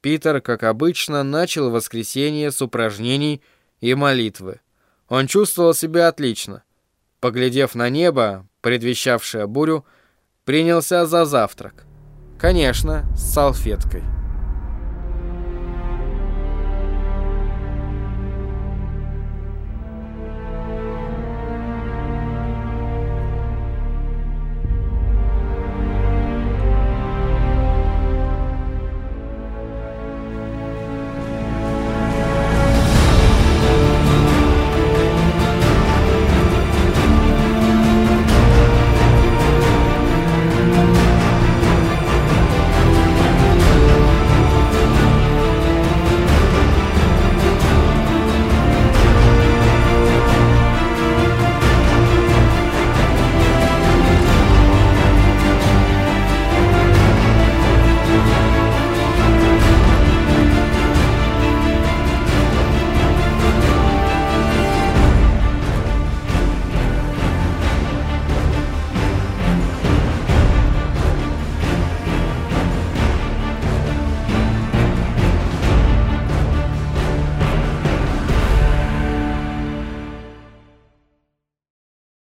Питер, как обычно, начал воскресенье с упражнений и молитвы. Он чувствовал себя отлично. Поглядев на небо, предвещавшее бурю, принялся за завтрак. Конечно, с салфеткой.